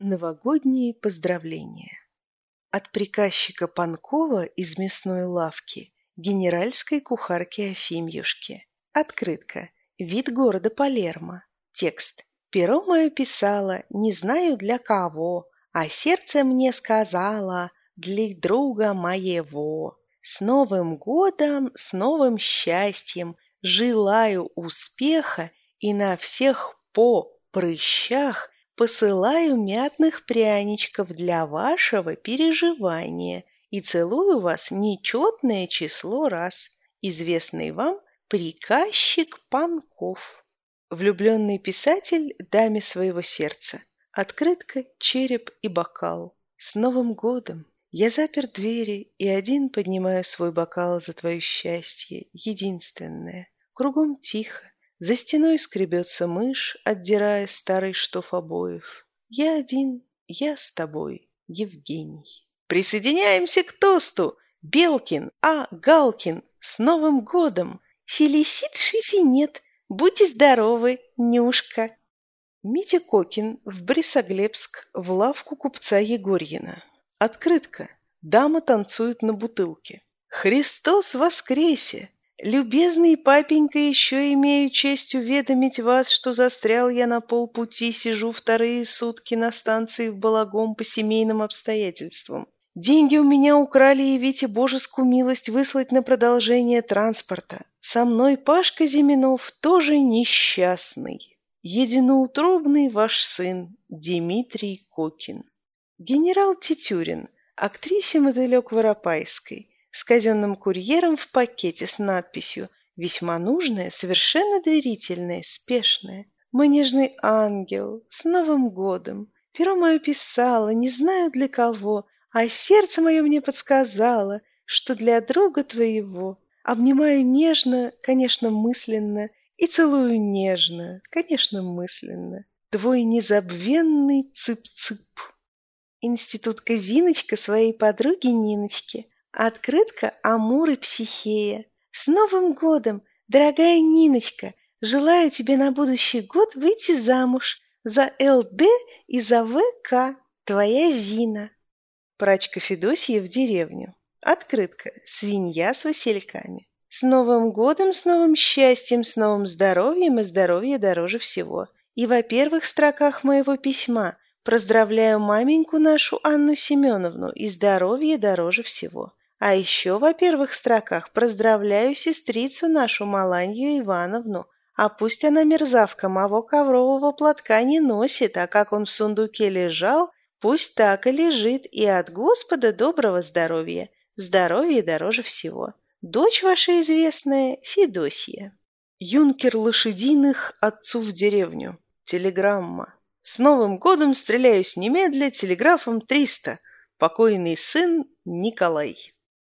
Новогодние поздравления. От приказчика Панкова из мясной лавки генеральской кухарки Афимьюшки. Открытка. Вид города Палермо. Текст. Перо мое писала, не знаю для кого, а сердце мне сказала для друга моего. С Новым годом, с новым счастьем, желаю успеха и на всех по прыщах Посылаю мятных пряничков для вашего переживания и целую вас нечетное число раз. Известный вам приказчик Панков. Влюбленный писатель даме своего сердца. Открытка, череп и бокал. С Новым годом! Я запер двери и один поднимаю свой бокал за твое счастье, единственное. Кругом тихо, за стеной скребется мышь, отдирая старый штоф обоев. Я один, я с тобой, Евгений. Присоединяемся к тосту! Белкин, А. Галкин, с Новым годом! Фелисит Шифинет, будьте здоровы, Нюшка! Митя Кокин в Борисоглебск в лавку купца Егорьина. Открытка. Дама танцует на бутылке. Христос воскресе! «Любезный папенька, еще имею честь уведомить вас, что застрял я на полпути, сижу вторые сутки на станции в Балагом по семейным обстоятельствам. Деньги у меня украли, явите божескую милость выслать на продолжение транспорта. Со мной Пашка Зиминов тоже несчастный. Единоутробный ваш сын Дмитрий Кокин. Генерал Титюрин, актрисе мотылек Воропайской, с казенным курьером в пакете с надписью «Весьма нужное, совершенно доверительное, спешное». Мой нежный ангел, с Новым годом! Перо мое писало, не знаю для кого, а сердце мое мне подсказало, что для друга твоего. Обнимаю нежно, конечно, мысленно, и целую нежно, конечно, мысленно. Твой незабвенный цып-цып. Институтка Зиночка своей подруге Ниночке Открытка Амур и Психея. С Новым годом, дорогая Ниночка! Желаю тебе на будущий год выйти замуж за ЛД и за ВК. Твоя Зина. Прачка Федосия в деревню. Открытка. Свинья с васильками. С Новым годом, с новым счастьем, с новым здоровьем, и здоровье дороже всего. И во первых строках моего письма поздравляю маменьку нашу Анну Семеновну, и здоровье дороже всего. А еще во первых строках поздравляю сестрицу нашу Маланью Ивановну, а пусть она мерзавка моего коврового платка не носит, а как он в сундуке лежал, пусть так и лежит, и от Господа доброго здоровья. Здоровье дороже всего. Дочь ваша известная Федосия. Юнкер лошадиных отцу в деревню. Телеграмма. С Новым годом стреляюсь немедля телеграфом 300. Покойный сын Николай.